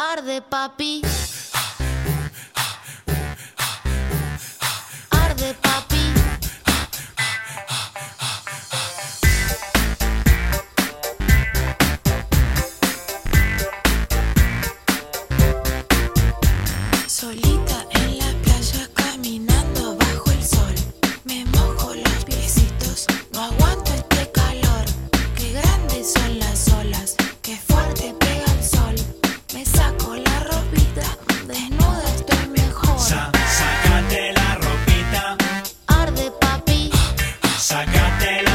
Arde, papi. Sácate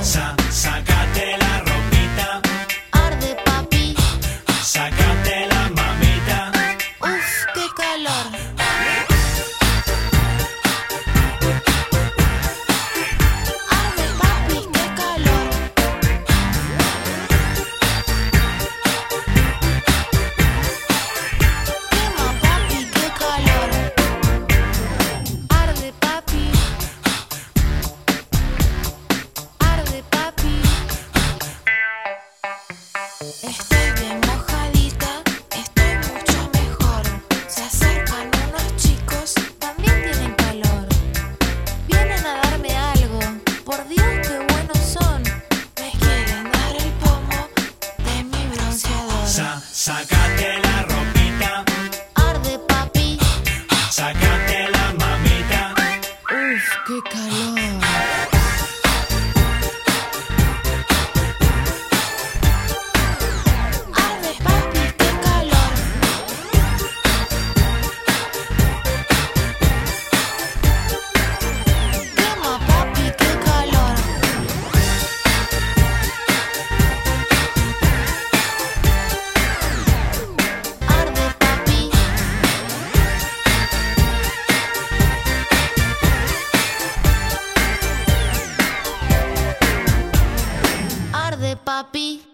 este 福かな puppy.